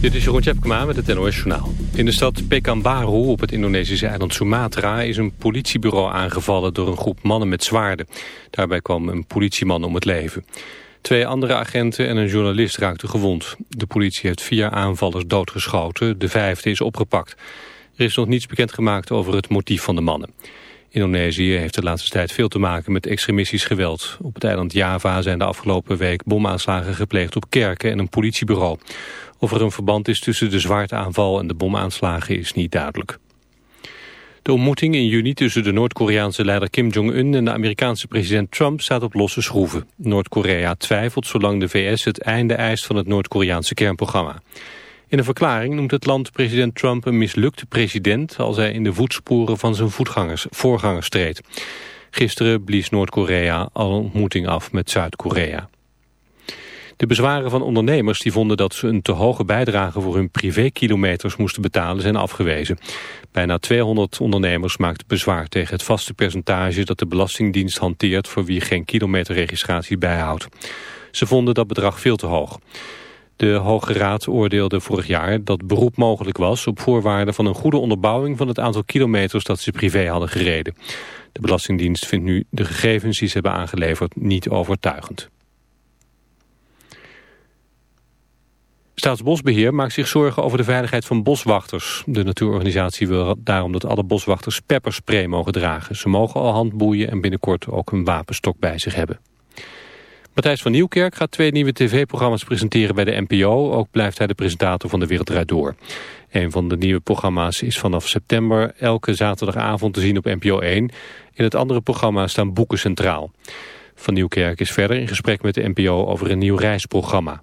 Dit is Jeroen Tjepkema met het NOS Journaal. In de stad Pekanbaru op het Indonesische eiland Sumatra... is een politiebureau aangevallen door een groep mannen met zwaarden. Daarbij kwam een politieman om het leven. Twee andere agenten en een journalist raakten gewond. De politie heeft vier aanvallers doodgeschoten. De vijfde is opgepakt. Er is nog niets bekendgemaakt over het motief van de mannen. Indonesië heeft de laatste tijd veel te maken met extremistisch geweld. Op het eiland Java zijn de afgelopen week bomaanslagen gepleegd op kerken en een politiebureau. Of er een verband is tussen de zwaartaanval en de bomaanslagen is niet duidelijk. De ontmoeting in juni tussen de Noord-Koreaanse leider Kim Jong-un en de Amerikaanse president Trump staat op losse schroeven. Noord-Korea twijfelt zolang de VS het einde eist van het Noord-Koreaanse kernprogramma. In een verklaring noemt het land president Trump een mislukte president... als hij in de voetsporen van zijn voetgangers, voorgangers treedt. Gisteren blies Noord-Korea al een ontmoeting af met Zuid-Korea. De bezwaren van ondernemers die vonden dat ze een te hoge bijdrage voor hun privékilometers moesten betalen zijn afgewezen. Bijna 200 ondernemers maakten bezwaar tegen het vaste percentage dat de Belastingdienst hanteert voor wie geen kilometerregistratie bijhoudt. Ze vonden dat bedrag veel te hoog. De Hoge Raad oordeelde vorig jaar dat beroep mogelijk was op voorwaarde van een goede onderbouwing van het aantal kilometers dat ze privé hadden gereden. De Belastingdienst vindt nu de gegevens die ze hebben aangeleverd niet overtuigend. Staatsbosbeheer maakt zich zorgen over de veiligheid van boswachters. De natuurorganisatie wil daarom dat alle boswachters pepperspray mogen dragen. Ze mogen al handboeien en binnenkort ook een wapenstok bij zich hebben. Matthijs van Nieuwkerk gaat twee nieuwe tv-programma's presenteren bij de NPO. Ook blijft hij de presentator van De Wereld Door. Een van de nieuwe programma's is vanaf september elke zaterdagavond te zien op NPO 1. In het andere programma staan boeken centraal. Van Nieuwkerk is verder in gesprek met de NPO over een nieuw reisprogramma.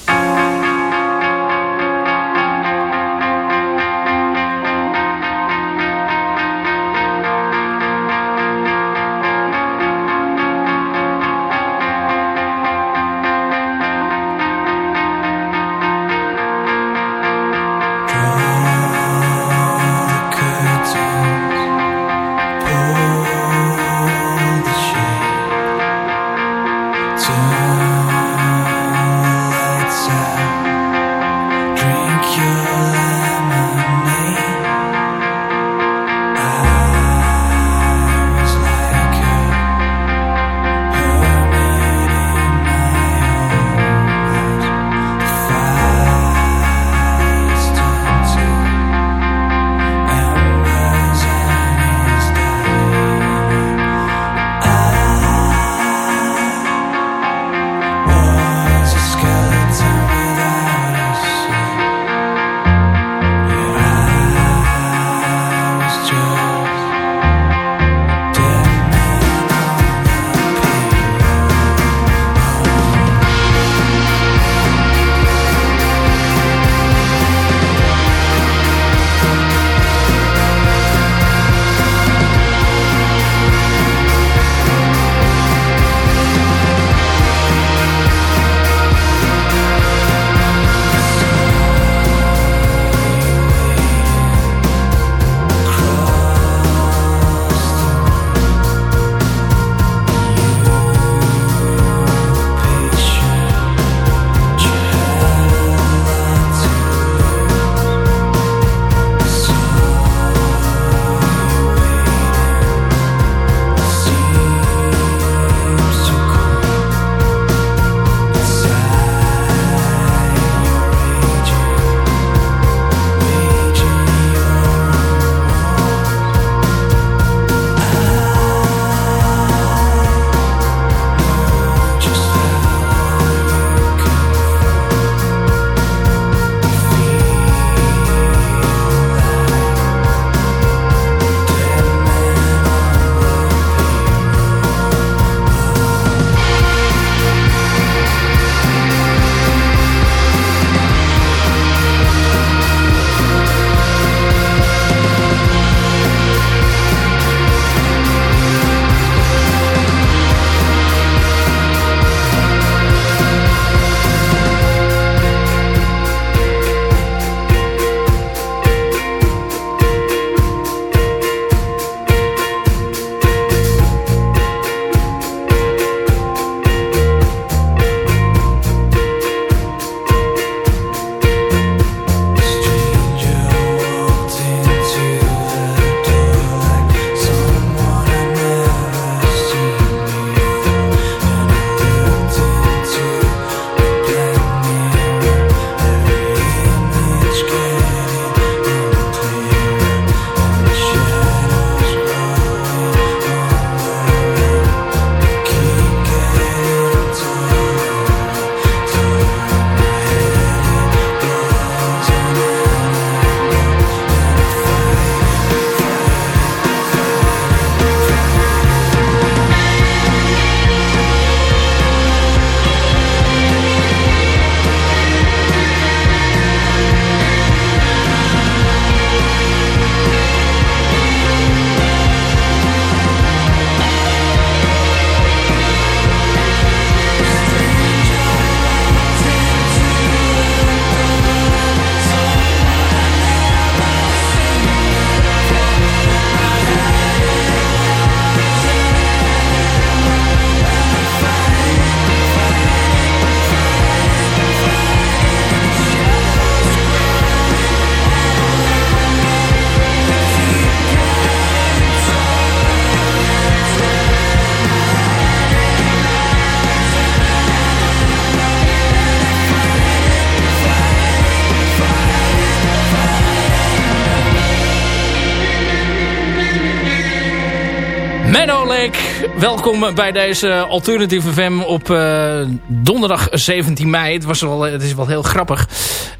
Welkom bij deze Alternative FM op uh, donderdag 17 mei. Het, was wel, het is wel heel grappig.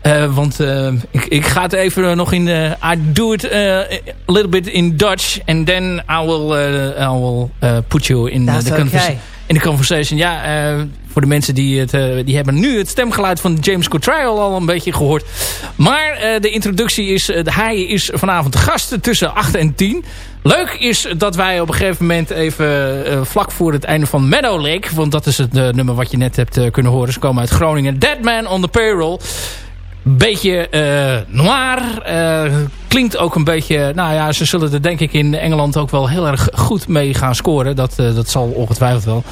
Uh, want uh, ik, ik, ga het even nog in... I do it a little bit in Dutch. And then I will, I will put you in That's the okay. In de conversation. Ja, uh, voor de mensen die het, uh, die hebben nu het stemgeluid van James Cottrell al een beetje gehoord. Maar uh, de introductie is, hij is vanavond de gast tussen 8 en 10. Leuk is dat wij op een gegeven moment even vlak voor het einde van Meadow Lake, want dat is het nummer wat je net hebt kunnen horen. Ze komen uit Groningen. Dead Man on the Payroll beetje noir. Uh, klinkt ook een beetje... Nou ja, ze zullen er denk ik in Engeland ook wel heel erg goed mee gaan scoren. Dat, uh, dat zal ongetwijfeld wel.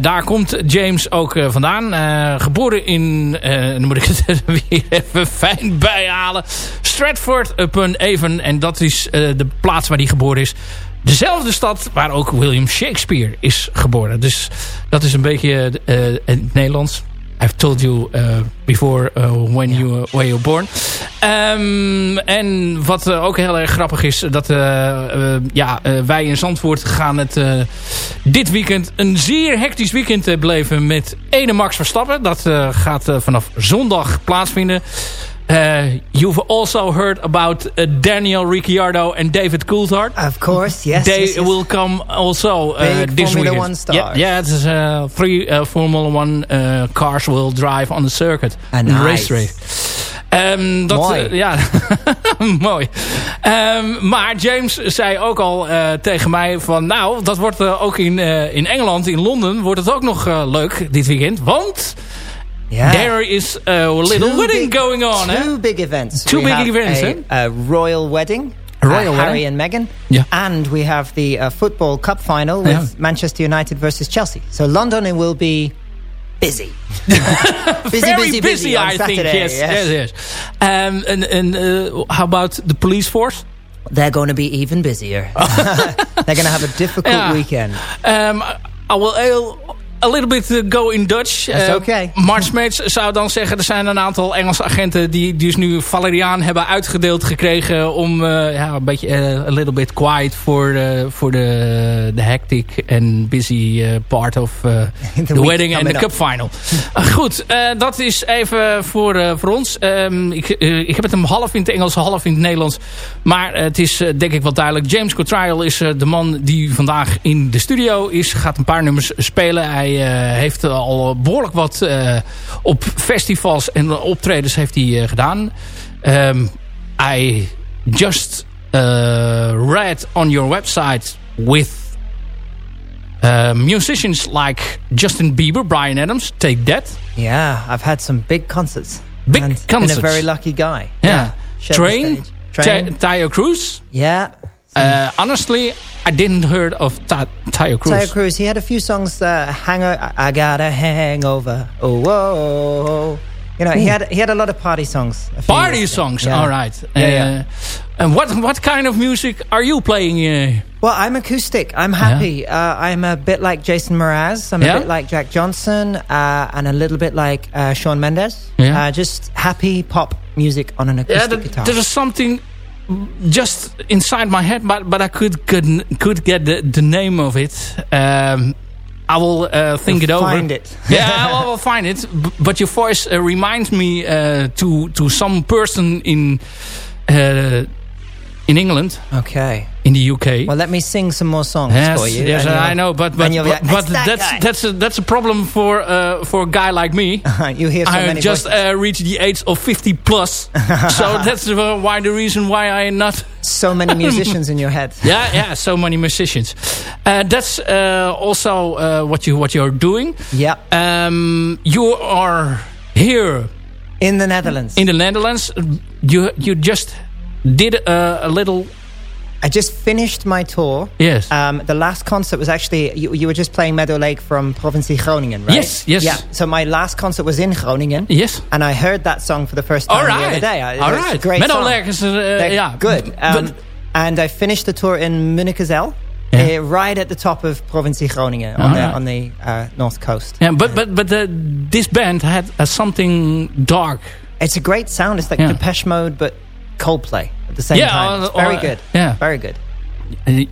daar komt James ook vandaan. geboren in... dan moet ik het weer even fijn bijhalen. Stratford upon Avon. En dat is de plaats waar hij geboren is. Dezelfde stad waar ook William Shakespeare is geboren. Dus dat is een beetje het Nederlands. I've told you uh, before uh, when you were you born. Um, en wat uh, ook heel erg grappig is, dat ja, wij in Zandvoort gaan het dit weekend een zeer hectisch weekend beleven met ene Max Verstappen. Dat gaat vanaf zondag plaatsvinden. Uh, you've also heard about uh, Daniel Ricciardo and David Coulthard. Of course, yes. They yes, yes. will come also uh, Big this Formula weekend. One stars. Yeah, uh, three Formula One cars will drive on the circuit. Ah, in the nice. racetrack. Um, dat, mooi. ja, mooi. Um, maar James zei ook al tegen mij van... Nou, dat wordt ook in, in Engeland, in Londen... wordt het ook nog leuk dit weekend. Want... Yeah. There is a little two wedding big, going on. Two eh? big events. Two we big events, a, eh? a royal wedding. A royal uh, Harry wedding? and Meghan. Yeah. And we have the uh, football cup final with Yeah. Manchester United versus Chelsea. So London will be busy. busy, Very busy, busy, on I think. Saturday, Yes, yes, yes. Um, and and uh, how about the police force? They're going to be even busier. They're going to have a difficult Yeah. weekend. Um, I will I'll a little bit uh, go in Dutch. That's Uh, okay. Mart Smeets zou dan zeggen... er zijn een aantal Engelse agenten... die dus nu Valeriaan hebben uitgedeeld gekregen... om uh, ja, een beetje uh, a little bit quiet voor de for the, the hectic and busy uh, part of uh, The wedding and the coming cup up. final. Uh, goed, uh, dat is even voor, uh, voor ons. Um, ik, uh, ik heb het hem half in het Engels, half in het Nederlands. Maar uh, het is uh, denk ik wel duidelijk. James Cottrell is uh, de man die vandaag in de studio is. Gaat een paar nummers spelen. Hij uh, heeft al behoorlijk wat uh, op festivals en optredens heeft hij uh, gedaan. Um, I just uh, read on your website with uh, musicians like Justin Bieber, Brian Adams, Take That. Yeah, I've had some big concerts. Big and concerts. Been a very lucky guy. Yeah. Train. Train. Cruz. yeah. Uh, honestly, I didn't heard of Ta Taio Cruz. Taio Cruz, he had a few songs, uh, Hanger, I got a hangover. Oh, whoa. You know, he had he had a lot of party songs. Party years songs, Yeah. all right. Yeah, uh, yeah. And what what kind of music are you playing? Uh, Well, I'm acoustic. I'm happy. Uh, I'm a bit like Jason Mraz. I'm Yeah? a bit like Jack Johnson, uh, and a little bit like uh, Shawn Mendes. Yeah. Uh, just happy pop music on an acoustic yeah, th- guitar. there is something just inside my head, but but I could could, could get the, the name of it. Um, I will uh, think You'll it over. find it. yeah, I will find it. But your voice uh, reminds me uh, to to some person in uh, in England, Okay. In the UK. Well, let me sing some more songs Yes, for you. yes, and I know, but but, and you'll be but, but that that's guy." that's a, that's a problem for uh, for a guy like me. you hear so I many just uh, reached the age of 50 plus, so that's uh, why the reason why I am not. so many musicians in your head. Yeah, yeah, so many musicians. Uh, that's uh, also uh, what you what you're doing. Yep. Um, you are here In the Netherlands. in the Netherlands. You you just did a, a little I just finished my tour. yes. Um, the last concert was actually you, you were just playing Meadow Lake from Provincie Groningen, right? Yes, yes. Yeah. So my last concert was in Groningen. yes. And I heard that song for the first time All the other day. I- All a great Meadow song. Lake is uh, yeah good. Um, but- and I finished the tour in Munnekezijl, Yeah. uh, right at the top of Provincie Groningen on All the right. on the uh, north coast. Yeah, but but but uh, this band had uh, something dark. It's a great sound. It's like Yeah. Depeche Mode, but Coldplay the same Yeah, time. It's very good. yeah. very good.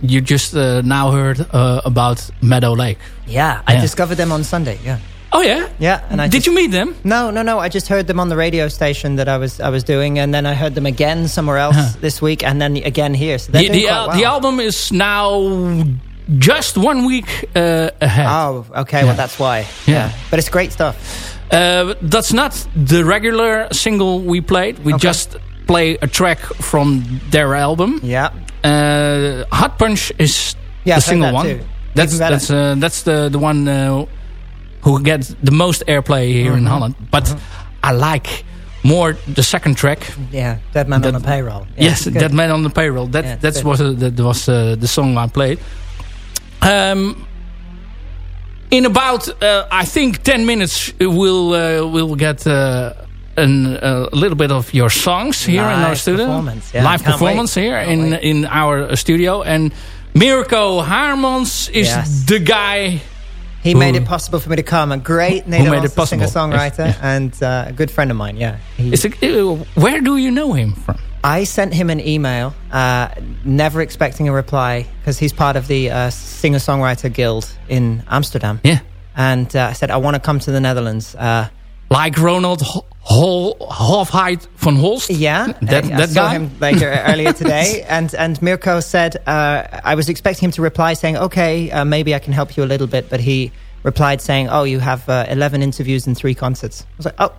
you just uh, now heard uh, about Meadow Lake. Yeah, I Yeah. discovered them on Sunday. Yeah, Oh yeah? yeah. And I Did just- you meet them? No, no, no. I just heard them on the radio station that I was I was doing, and then I heard them again somewhere else Huh. this week, and then again here. So The, the, al- well. the album is now just one week uh, ahead. Oh, okay. Well, that's why. Yeah. but it's great stuff. Uh, that's not the regular single we played. We Okay. just play a track from their album. Yeah, Uh, Hot Punch is Yeah, the single that one. too. That's that's uh, that's the the one uh, who gets the most airplay here Mm-hmm. in Holland. But I like more the second track. yeah. Dead man That- on a payroll. Yeah, yes, that man on the payroll. That Yeah, it's that's good. was uh, that was uh, the song I played. Um, in about uh, I think ten minutes we'll uh, we'll get. Uh, an, a little bit of your songs here in our studio. performance, yeah. Live performance wait. here Can't in wait. in our studio. And Mirko Harmons is Yes. the guy. He Who- made it possible for me to come. A great Nederlandse singer-songwriter and uh, a good friend of mine. Yeah. He- it, uh, where do you know him from? I sent him an email, uh, never expecting a reply because he's part of the uh, singer-songwriter guild in Amsterdam. Yeah. And uh, I said, I want to come to the Netherlands. Uh, Like Ronald Ho- Hol Hofheid van Holst? Yeah, That- I, I that saw guy? him later earlier today, and and Mirko said uh, I was expecting him to reply saying, "Okay, uh, maybe I can help you a little bit," but he replied saying, "Oh, you have uh, eleven interviews and three concerts." I was like, "Oh,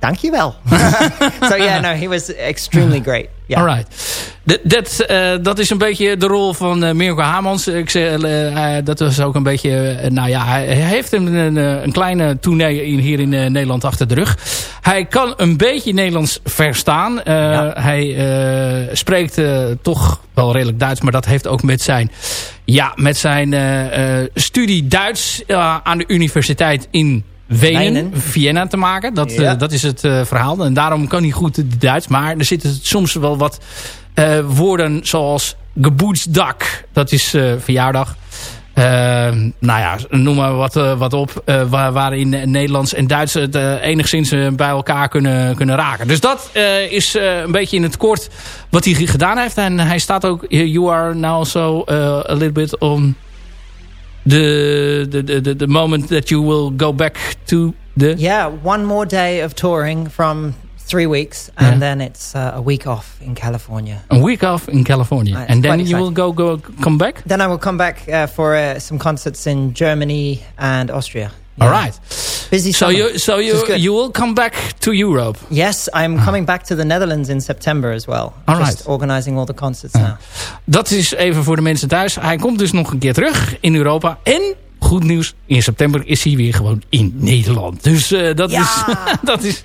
well." so yeah, no, he was extremely great. Yeah. Dat, dat, eh, dat is een beetje de rol van eh, Mirko Hamans. Ik zeg, eh, dat was ook een beetje... nou ja, hij heeft een, een, een kleine tournee in, hier in Nederland achter de rug. Hij kan een beetje Nederlands verstaan. Ja. Hij spreekt toch wel redelijk Duits. Maar dat heeft ook met zijn, ja, met zijn studie Duits aan de universiteit in Wenen, Wenen. Vienna te maken. Dat, Ja. eh, dat is het eh, verhaal. En daarom kan hij goed het Duits. Maar er zitten soms wel wat eh, woorden zoals geboetsdak. Dat is verjaardag. Nou ja, noem maar wat, wat op. waar, waarin Nederlands en Duits het enigszins bij elkaar kunnen, kunnen raken. Dus dat is een beetje in het kort wat hij gedaan heeft. En hij staat ook... You are now eh, a little bit on... The, the, the, the, moment that you will go back to the... yeah. One more day of touring from three weeks, and Yeah. then it's uh, a week off in California. A week off in California. It's and then you will go, go come back? Then I will come back uh, for uh, some concerts in Germany and Austria. Yeah. All right. Busy. So summer, you so you you will come back to Europe. Yes, I'm coming back to the Netherlands in September as well. All Just right. organizing all the concerts now. Dat is even voor de mensen thuis. Hij komt dus nog een keer terug in Europa. En goed nieuws, in september is hij weer gewoon in Nederland. Dus eh, dat, Ja. is, dat, is,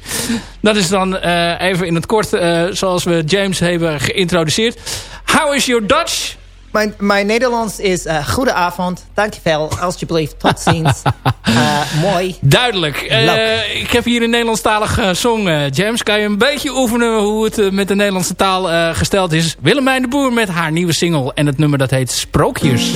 dat is dan eh, even in het kort eh, zoals we James hebben geïntroduceerd. How is your Dutch? Mijn, mijn Nederlands is uh, goedenavond, dankjewel, alsjeblieft, tot ziens. Uh, mooi. Duidelijk. Eh, ik heb hier een Nederlandstalige song, eh, James. Kan je een beetje oefenen hoe het eh, met de Nederlandse taal eh, gesteld is? Willemijn de Boer met haar nieuwe single. En het nummer dat heet Sprookjes.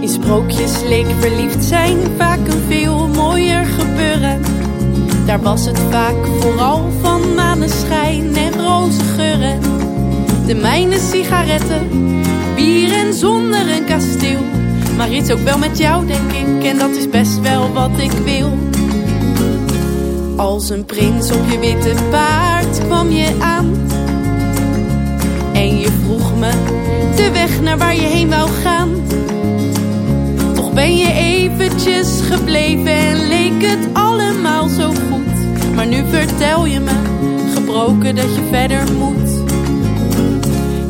In sprookjes leek verliefd zijn vaak een veel. Daar was het vaak vooral van maneschijn en roze geuren. De mijne sigaretten, bier en zonder een kasteel. Maar iets ook wel met jou denk ik en dat is best wel wat ik wil. Als een prins op je witte paard kwam je aan. En je vroeg me de weg naar waar je heen wou gaan. Ben je eventjes gebleven en leek het allemaal zo goed. Maar nu vertel je me, gebroken dat je verder moet.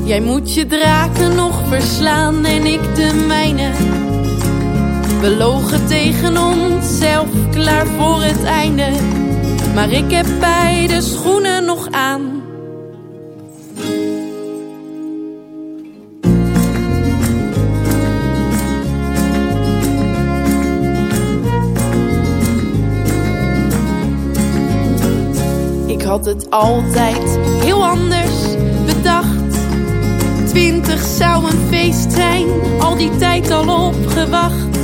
Jij moet je draken nog verslaan en ik de mijne. We logen tegen onszelf, klaar voor het einde. Maar ik heb beide schoenen nog aan. Had het altijd heel anders bedacht. Twintig zou een feest zijn, al die tijd al opgewacht.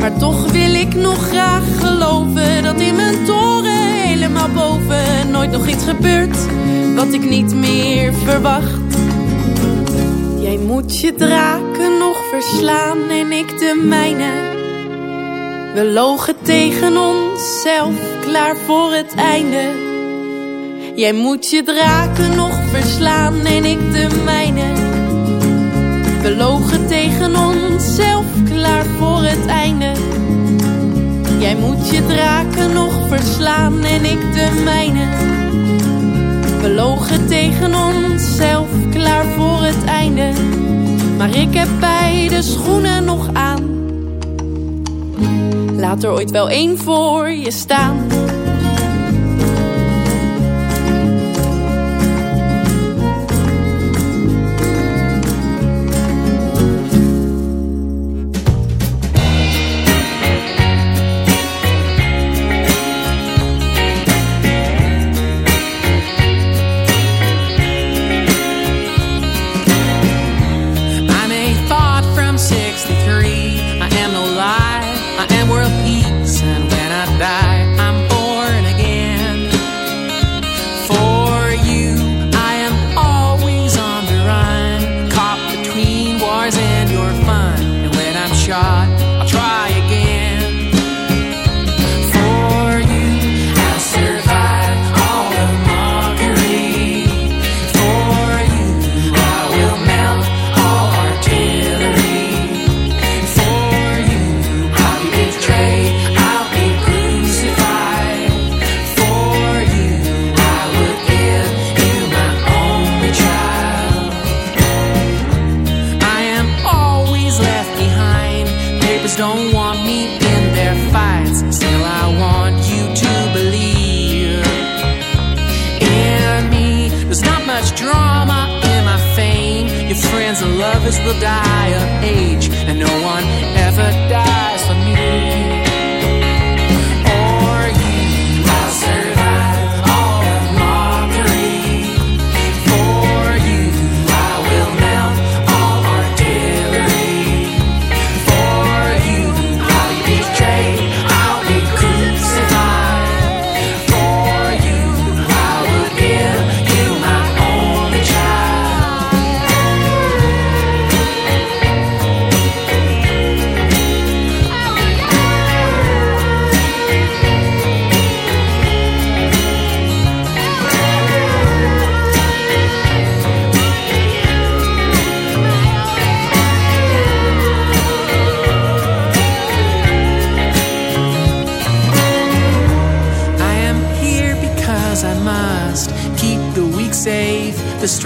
Maar toch wil ik nog graag geloven dat in mijn toren helemaal boven nooit nog iets gebeurt wat ik niet meer verwacht. Jij moet je draken nog verslaan en ik de mijne. We logen tegen onszelf, klaar voor het einde. Jij moet je draken nog verslaan en ik de mijne. We logen tegen onszelf, klaar voor het einde. Jij moet je draken nog verslaan en ik de mijne. We logen tegen onszelf, klaar voor het einde. Maar ik heb beide schoenen nog aan. Laat er ooit wel één voor je staan. Don't want me in their fights. Still, I want you to believe in me. There's not much drama in my fame. Your friends and lovers will die of age, and no one ever dies for me.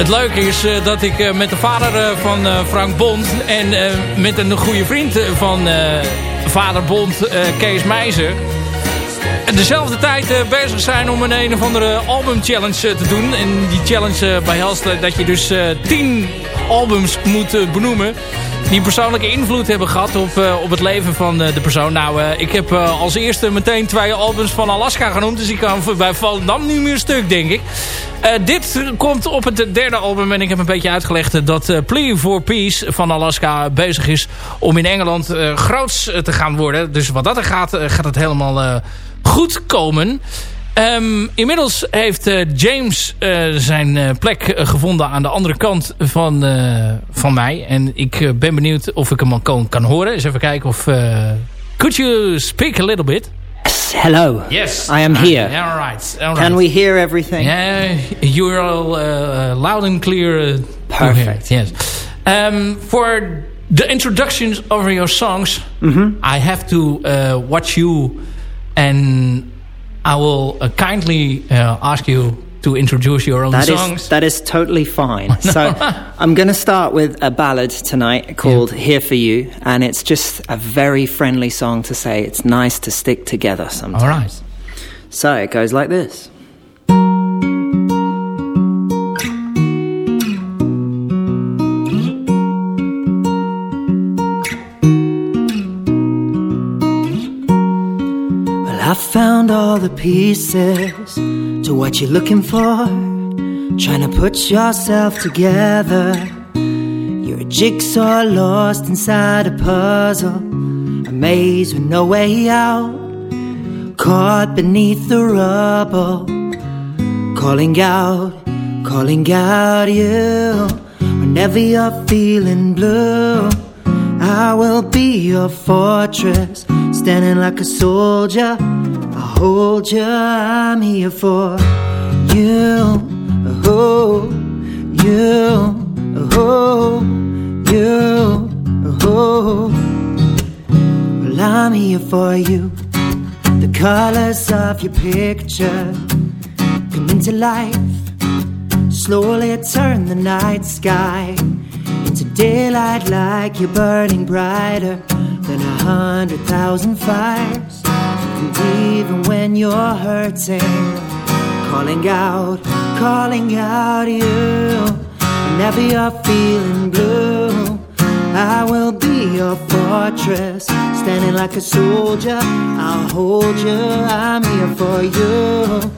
Het leuke is eh, dat ik eh, met de vader eh, van Frank Bond... en met een goede vriend van vader Bond, Kees Meijzer... dezelfde tijd bezig zijn om een een of andere album-challenge te doen. En die challenge behelst eh, dat je dus tien albums moet benoemen... die persoonlijke invloed hebben gehad op, eh, op het leven van eh, de persoon. Nou, eh, ik heb als eerste meteen twee albums van Alaska genoemd... dus ik kan bij Volendam niet meer stuk, denk ik. Dit komt op het derde album en ik heb een beetje uitgelegd dat Plea for Peace van Alaska bezig is om in Engeland groots te gaan worden. Dus wat dat er gaat, gaat het helemaal goed komen. Um, inmiddels heeft uh, James uh, zijn uh, plek gevonden aan de andere kant van, van mij. En ik ben benieuwd of ik hem kan, kan horen. Eens even kijken of... could you speak a little bit? Yes, hello. Yes. I am here. All right. All Can right. we hear everything? Yeah, you're all uh, loud and clear. Perfect. Yes. Um, for the introductions of your songs, Mm-hmm. I have to uh, watch you, and I will uh, kindly uh, ask you to introduce your own That songs. is that is totally fine. So I'm going to start with a ballad tonight called "Here for You," and it's just a very friendly song to say it's nice to stick together sometimes. All right. So it goes like this. The pieces to what you're looking for. Trying to put yourself together. You're a jigsaw lost inside a puzzle. A maze with no way out. Caught beneath the rubble. Calling out, calling out you. Whenever you're feeling blue. I will be your fortress, standing like a soldier. I'll hold you, I'm here for you. Oh, you, oh, you, oh. Well, I'm here for you. The colors of your picture come into life. Slowly turn the night sky into daylight like you're burning brighter than a hundred thousand fires. And even when you're hurting, calling out, calling out you. Whenever you're feeling blue, I will be your fortress, standing like a soldier. I'll hold you, I'm here for you.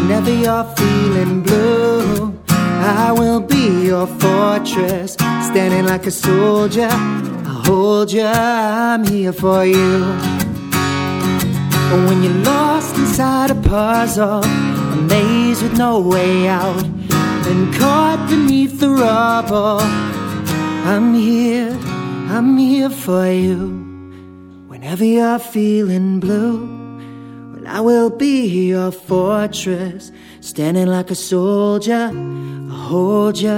Whenever you're feeling blue, I will be your fortress, standing like a soldier. I'll hold you, I'm here for you. When you're lost inside a puzzle, a maze with no way out, and caught beneath the rubble, I'm here, I'm here for you. Whenever you're feeling blue, well, I will be your fortress, standing like a soldier. I'll hold you.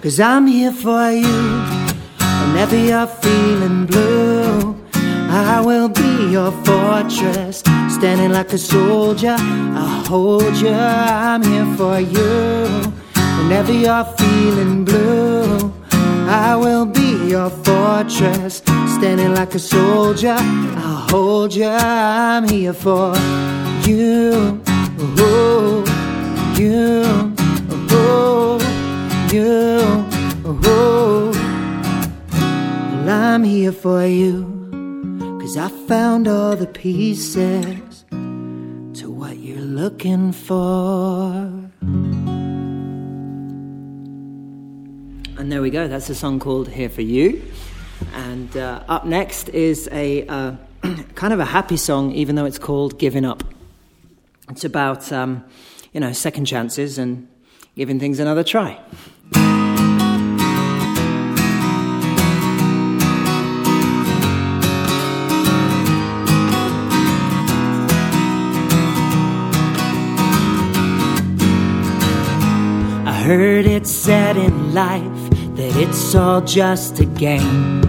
Cause I'm here for you. Whenever you're feeling blue, fortress, standing like a soldier. I'll hold you, I'm here for you. Whenever you're feeling blue, I will be your fortress, standing like a soldier. I'll hold you, I'm here for you. Oh, you, oh, you, oh. Well, I'm here for you. Cause I found all the pieces to what you're looking for. And there we go, that's a song called Here for You. And uh, up next is a uh, kind of a happy song, even though it's called Giving Up. It's about, um, you know, second chances and giving things another try. Heard it said in life that it's all just a game.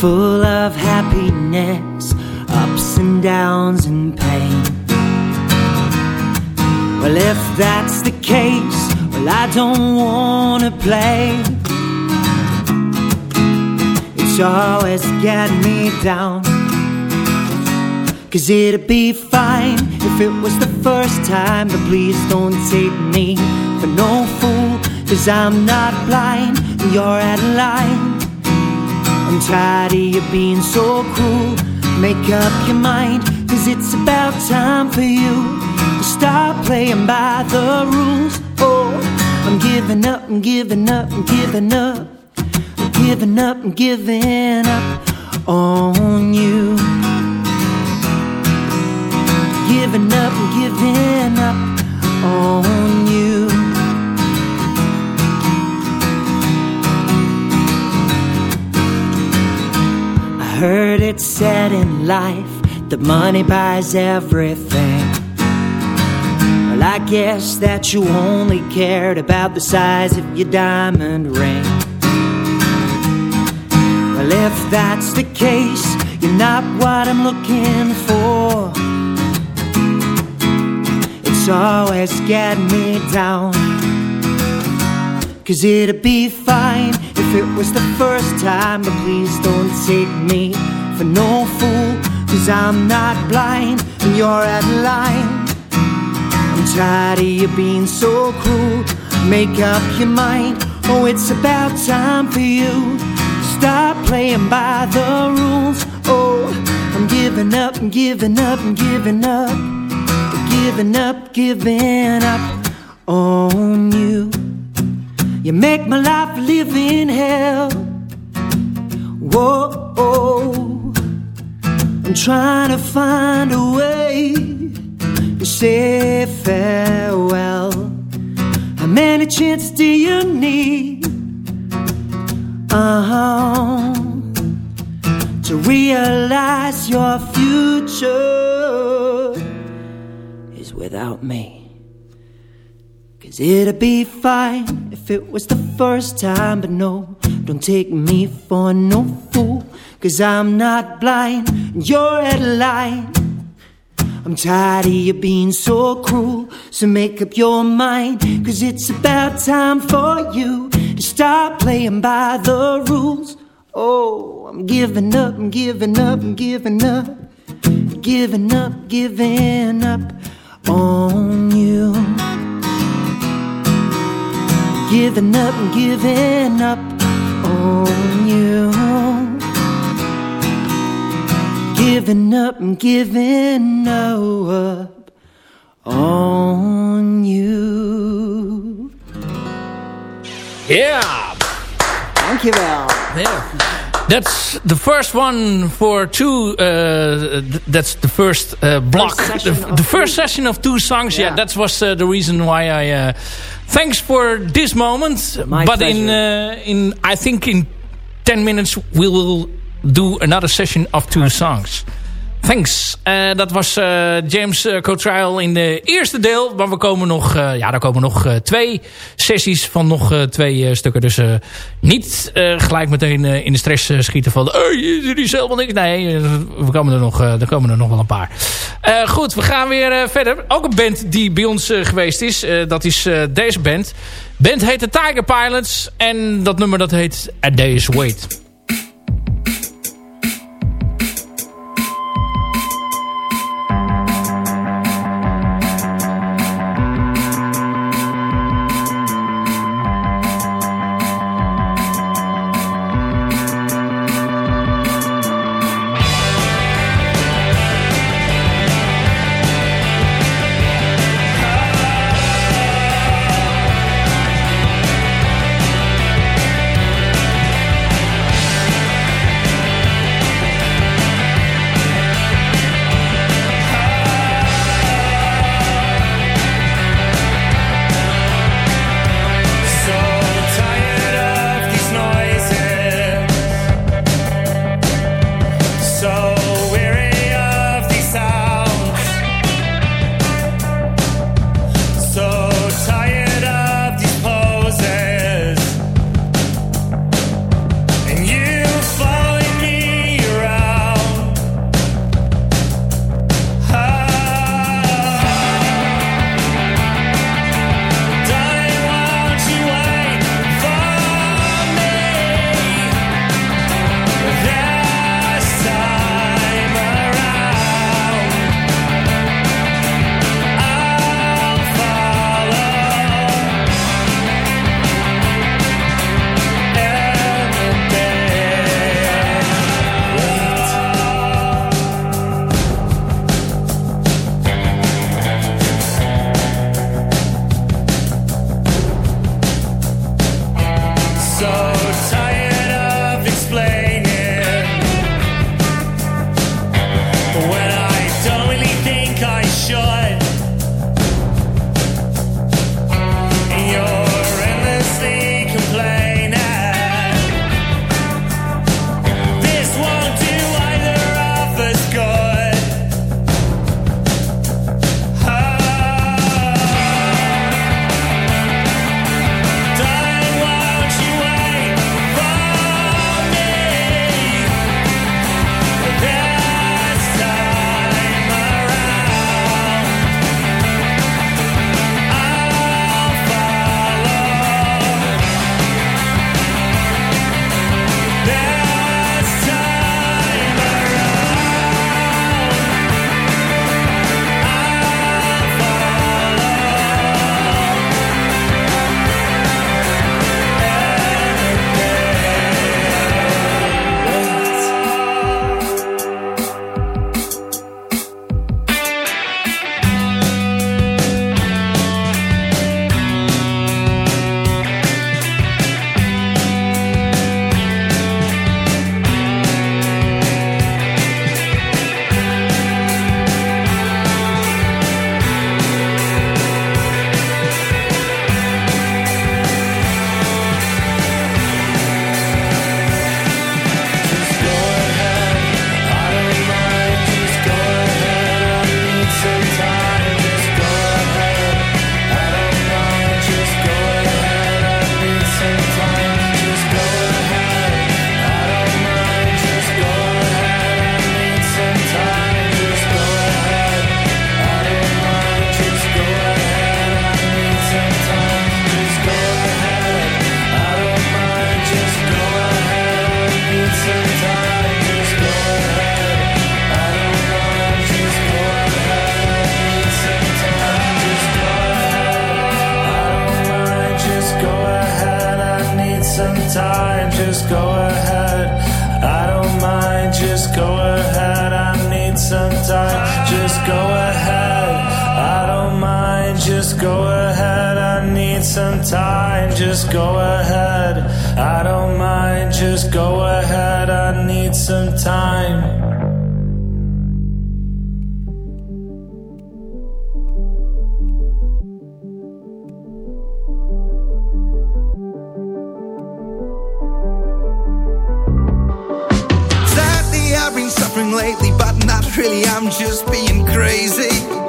Full of happiness, ups and downs and pain. Well, if that's the case, well, I don't wanna play. It's always get me down. Cause it'll be fine if it was the first time, but please don't take me for no fool. Cause I'm not blind, and you're out of line. I'm tired of you being so cruel. Make up your mind, cause it's about time for you to start playing by the rules. Oh, I'm giving up, I'm giving up, I'm giving up. I'm giving up, I'm giving up on you. Giving up, I'm giving up on you. I heard it said in life that money buys everything. Well, I guess that you only cared about the size of your diamond ring. Well, if that's the case, you're not what I'm looking for. It's always got me down. Cause it'd be fine if it was the first time, but please don't take me for no fool. Cause I'm not blind and you're out of line. I'm tired of you being so cruel. Make up your mind, oh, it's about time for you. Stop playing by the rules. Oh, I'm giving up, I'm giving up, I'm giving up. Giving up, giving up on you. You make my life live in hell. Whoa, oh. I'm trying to find a way to say farewell. How many chances do you need? Uh-huh. To realize your future without me. Cause it'd be fine if it was the first time, but no, don't take me for no fool. Cause I'm not blind, and you're at a line. I'm tired of you being so cruel, so make up your mind. Cause it's about time for you to stop playing by the rules. Oh, I'm giving up, I'm giving up, I'm giving up, giving up, giving up on you. Giving up and giving up on you. Giving up and giving up on you. Yeah. thank Dankjewel. Yeah. That's the first one for two. Uh, th- that's the first uh, block. First the, the first two. session of two songs. Yeah, Yeah. that was uh, the reason why I. Uh, thanks for this moment. My but in pleasure. uh, in I think in ten minutes we will do another session of two songs. Thanks. Eh, dat was eh, James uh, Cotrial in de eerste deel. Maar we komen nog, eh, ja, er komen nog eh, twee sessies van nog eh, twee eh, stukken. Dus eh, niet eh, gelijk meteen eh, in de stress eh, schieten van... Hey, er is helemaal niks. Nee, eh, we komen er, nog, eh, er komen er nog wel een paar. Eh, goed, we gaan weer eh, verder. Ook een band die bij ons eh, geweest is. eh, dat is eh, deze band. Band heet de Tiger Pilots. En dat nummer dat heet A Day's Wait. Need some time, just go ahead. I don't mind, just go ahead. I need some time. Sadly, I've been suffering lately, but not really I'm just being crazy.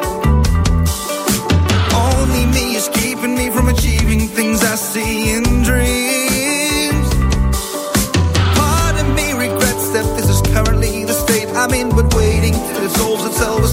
Things I see in dreams. Part of me regrets that this is currently the state I'm in, but waiting till it solves itself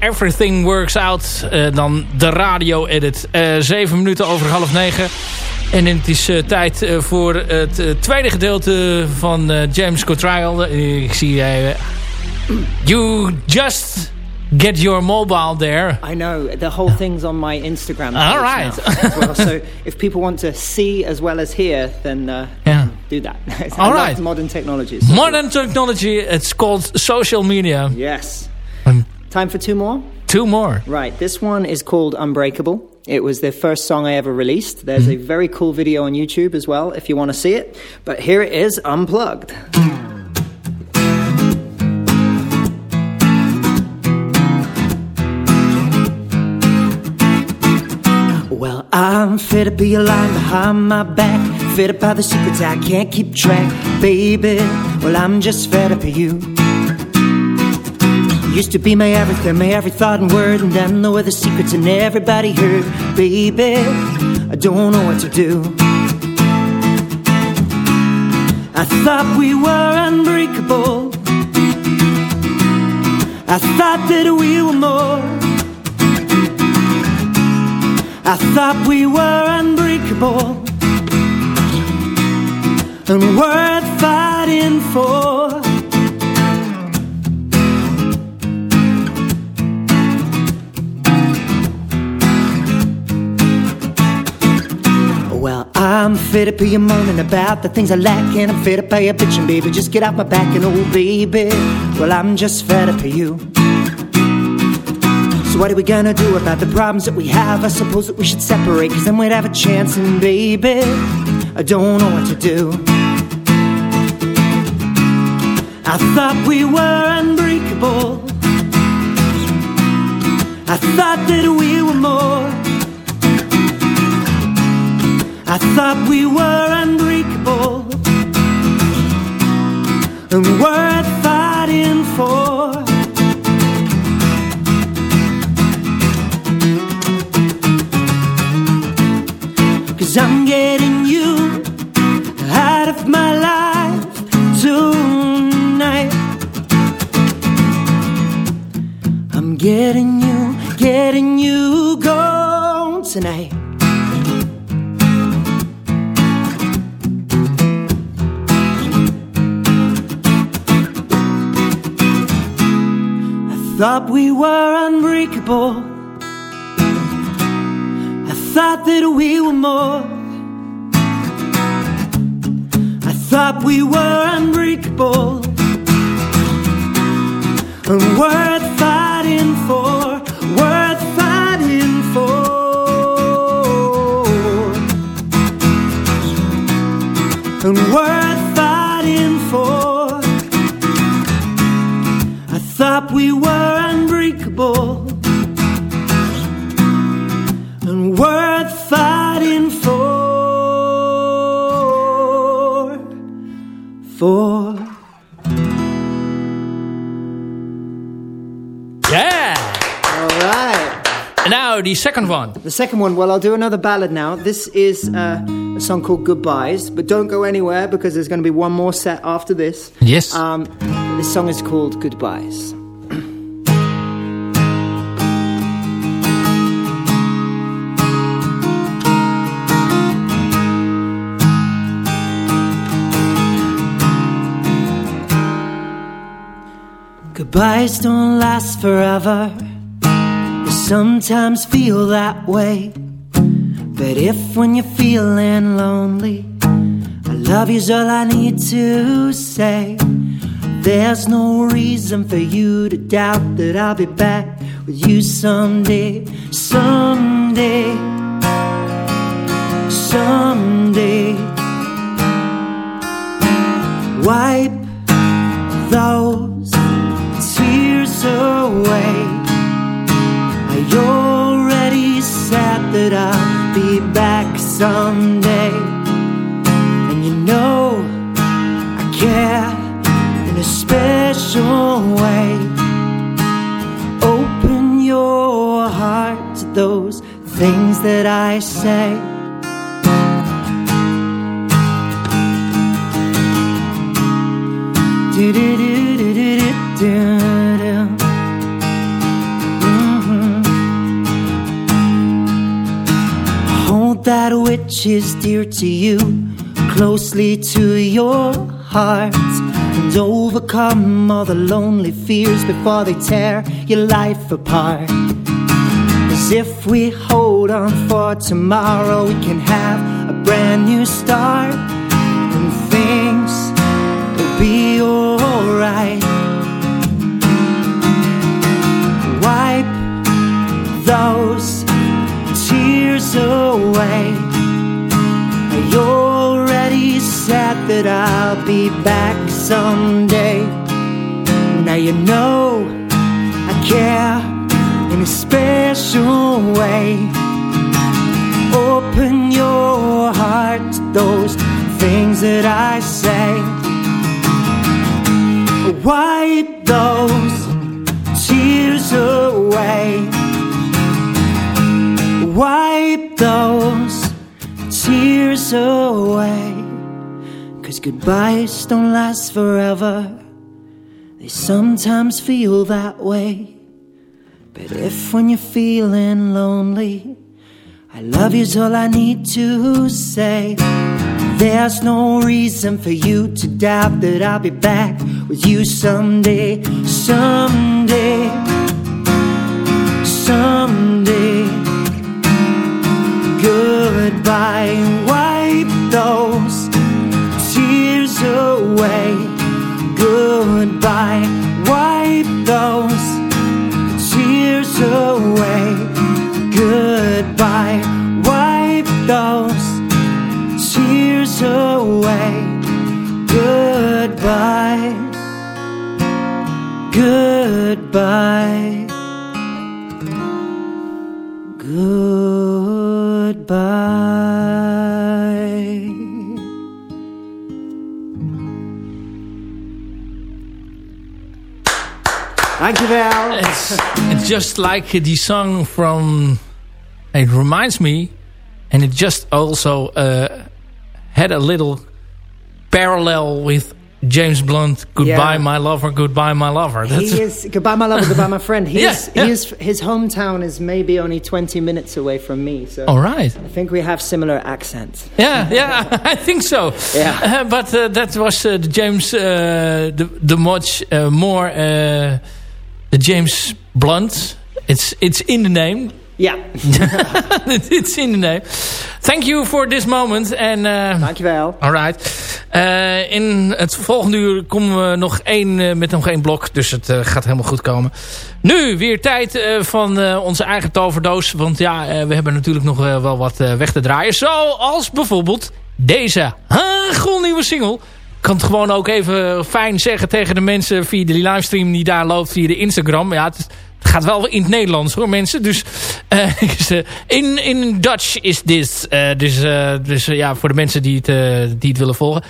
Everything Works Out. Uh, dan de radio-edit. Uh, zeven minuten over half negen. En het is uh, tijd voor het tweede gedeelte van James Cotrial. ik zie... you just get your mobile there. I know. The whole thing's on my Instagram All right. well. So if people want to see as well as hear, then yeah. do that. All right. Modern technology. Modern technology. It's called social media. Yes. Time for two more? Two more. Right. This one is called Unbreakable. It was the first song I ever released. There's mm-hmm. a very cool video on YouTube as well if you want to see it. But here it is, unplugged. Well, I'm fed up of your lying behind my back. Fed up by the secrets I can't keep track. Baby, well, I'm just fed up of you. Used to be my everything, my every thought and word, and then there were the secrets and everybody heard. Baby, I don't know what to do. I thought we were unbreakable. I thought that we were more. I thought we were unbreakable and worth fighting for. Fed up of you moaning about the things I lack, and I'm fed up of you bitching, baby. Just get off my back and oh, baby. Well, I'm just fed up of you. So what are we gonna do about the problems that we have? I suppose that we should separate, cause then we'd have a chance, and baby, I don't know what to do. I thought we were unbreakable. I thought that we were more. I thought we were unbreakable and worth fighting for. Cause I'm getting you out of my life tonight. I'm getting you, getting you gone tonight. Thought we were unbreakable. I thought that we were more. I thought we were unbreakable and worth fighting for, worth fighting for. And worth For. Yeah! All right. And now the second one. The second one, well, I'll do another ballad now. This is uh, a song called Goodbyes, but don't go anywhere because there's going to be one more set after this. Yes. Um, this song is called Goodbyes. Goodbyes don't last forever. You sometimes feel that way. But if when you're feeling lonely, I love you's all I need to say. There's no reason for you to doubt that I'll be back with you someday, someday, someday. Wipe those tears away. I already said that I'll be back someday. And you know I care in a special way. Open your heart to those things that I say. Which is dear to you closely to your heart and overcome all the lonely fears before they tear your life apart. As if we hold on for tomorrow, we can have a brand new start and things will be alright. Wipe those tears away. I already said that I'll be back someday. Now you know I care in a special way. Open your heart to those things that I say. Wipe those tears away. Wipe those tears away. Cause goodbyes don't last forever. They sometimes feel that way. But if when you're feeling lonely, I love you's all I need to say. There's no reason for you to doubt that I'll be back with you someday, someday, someday goodbye and wipe those tears away. Goodbye, wipe those tears away. Goodbye, wipe those tears away. Goodbye, goodbye. Dankjewel. It's, it's just like the song from... It reminds me, and it just also uh, had a little parallel with James Blunt. Goodbye, Yeah. my lover. Goodbye, my lover. He is goodbye, my lover. Goodbye, my friend. He Yeah, is, yeah. He is, his hometown is maybe only twenty minutes away from me. So All right. I think we have similar accents. Yeah, yeah, I think so. Yeah. Uh, but uh, that was uh, the James, uh, the, the much uh, more, uh, James Blunt. It's, it's in the name. Ja, it's in the name. Thank you for this moment. En, uh, dankjewel. alright. Uh, in het volgende uur komen we nog één, uh, met nog één blok. Dus het uh, gaat helemaal goed komen. Nu weer tijd van onze eigen toverdoos. Want ja, we hebben natuurlijk nog wel wat weg te draaien. Zoals bijvoorbeeld deze nieuwe single. Ik kan het gewoon ook even fijn zeggen tegen de mensen via de livestream die daar loopt via de Instagram. Ja, het, het gaat wel in het Nederlands hoor mensen. Dus uh, in, in Dutch is this. Uh, dus uh, dus ja, voor de mensen die het, die het willen volgen.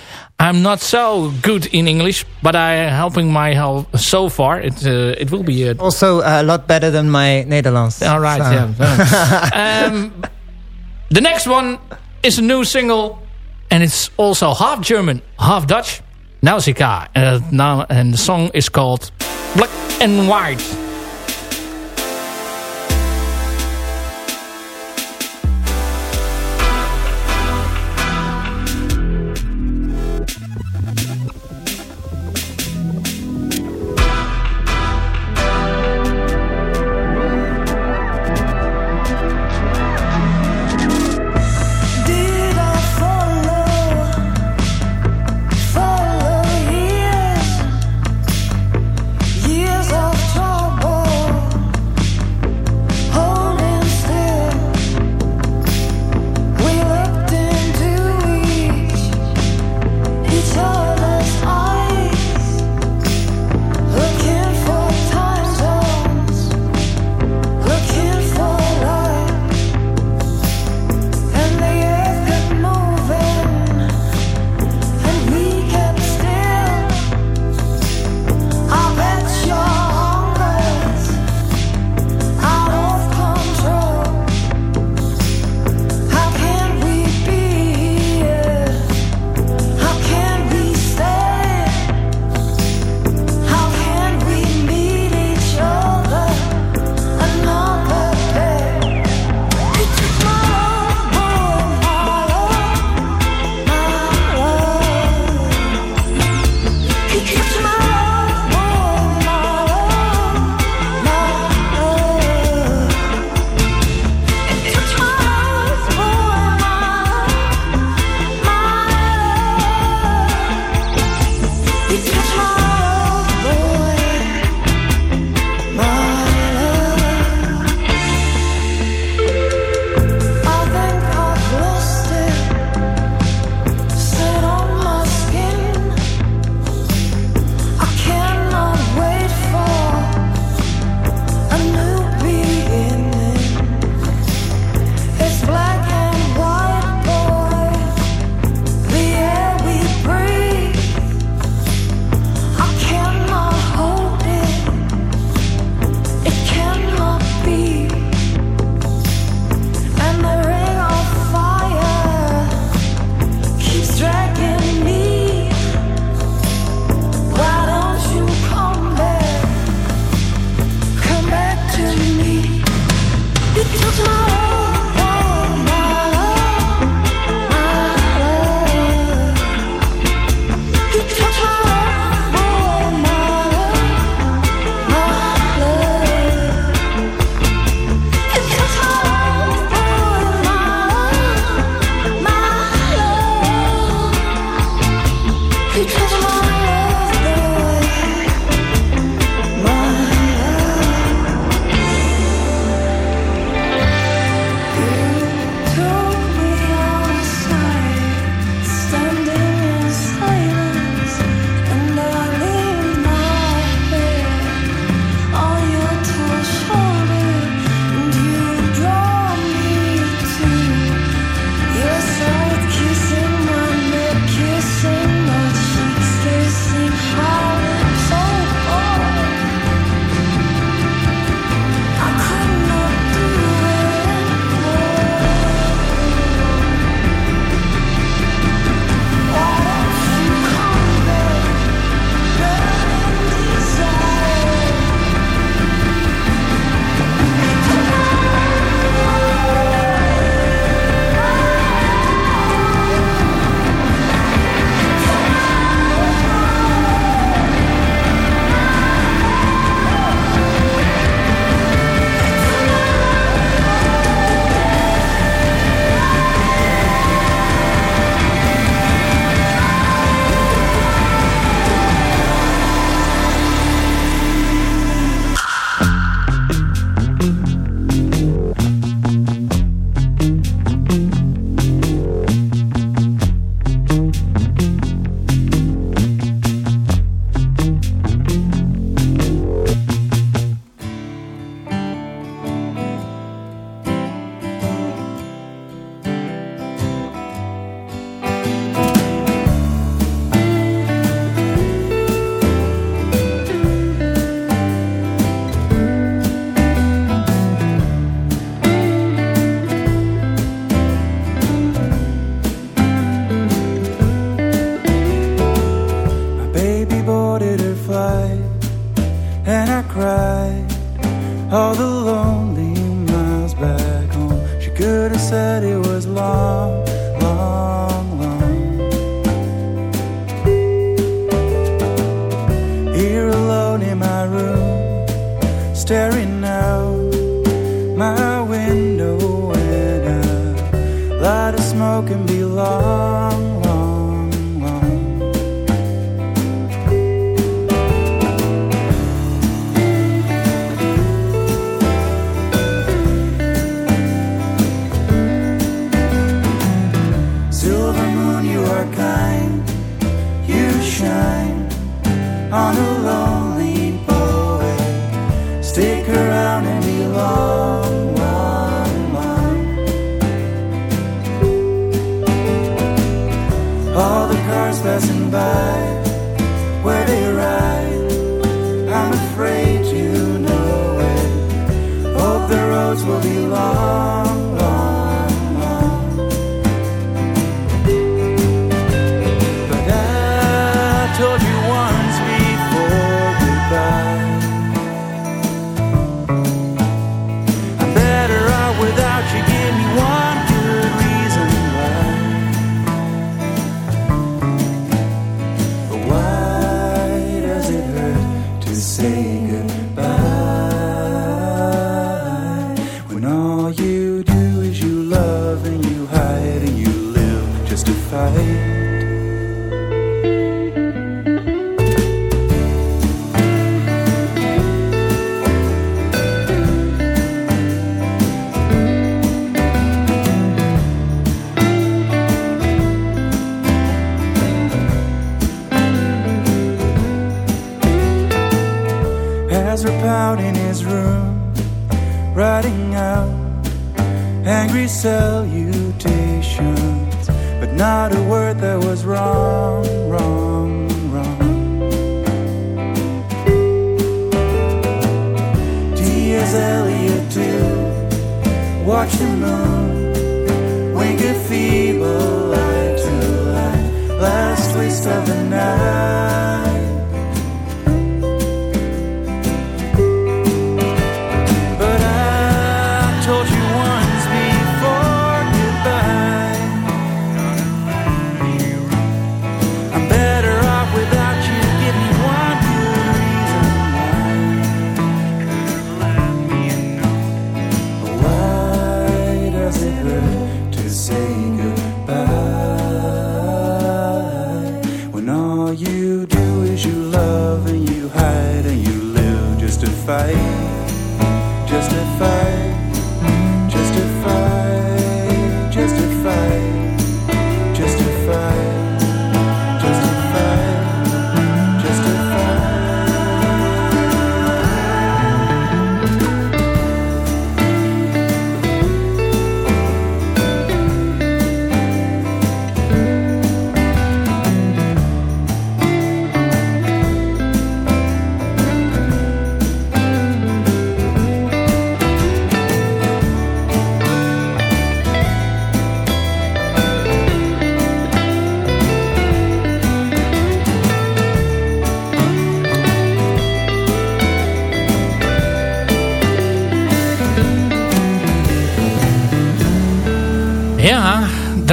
I'm not so good in English, but I helping my help so far. It, it will be... also a lot better than my Nederlands. All right, so. yeah. um, the next one is a new single. And it's also half German, half Dutch. Nausicaa. Uh, now, and the song is called Black and White.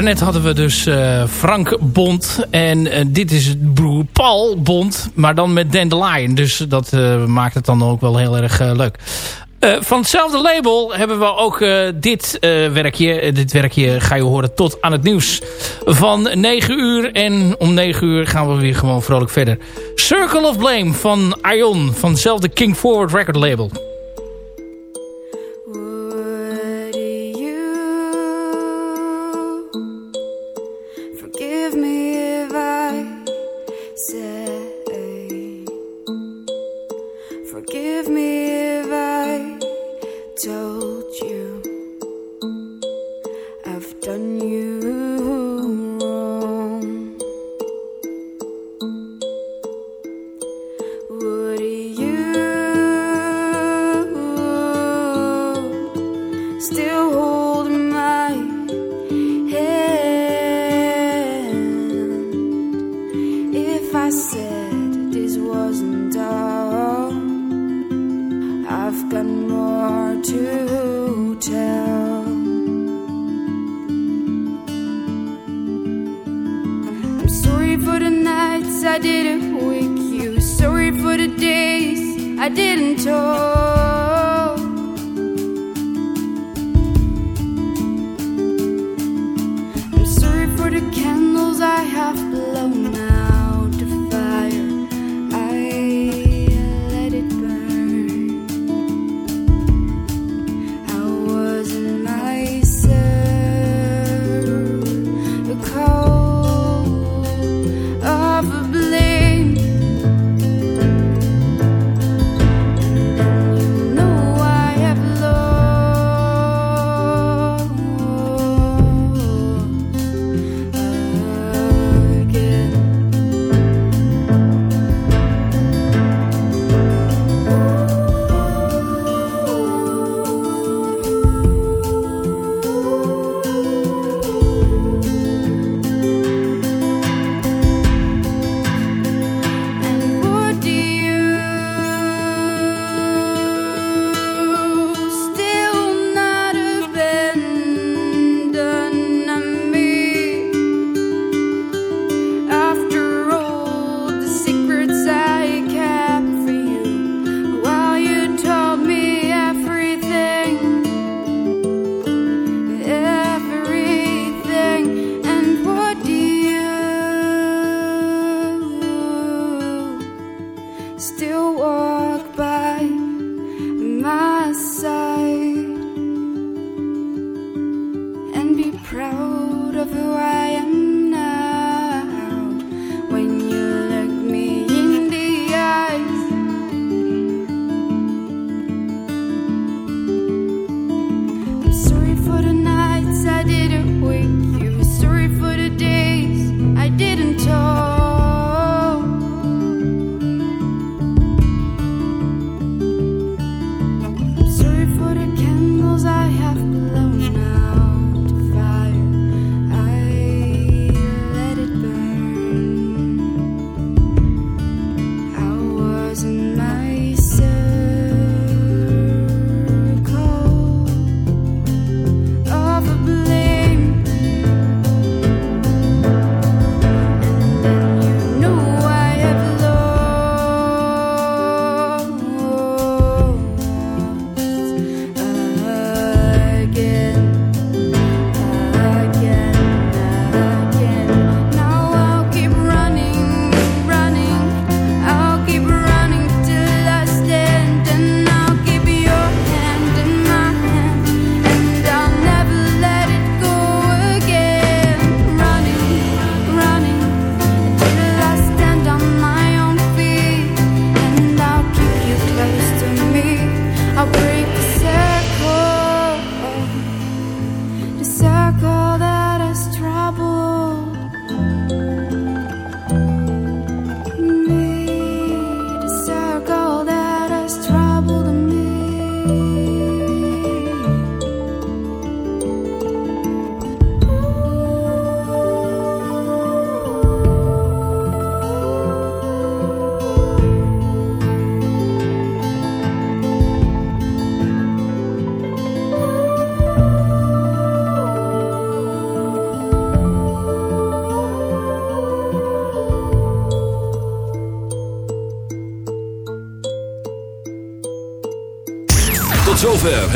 daarnet hadden we dus eh, Frank Bond. En eh, dit is broer Paul Bond, maar dan met Dandelion. Dus dat eh, maakt het dan ook wel heel erg leuk. van hetzelfde label hebben we ook dit werkje. Dit werkje ga je horen tot aan het nieuws van 9 uur. En om 9 uur gaan we weer gewoon vrolijk verder. Circle of Blame van Ion van hetzelfde King Forward record label.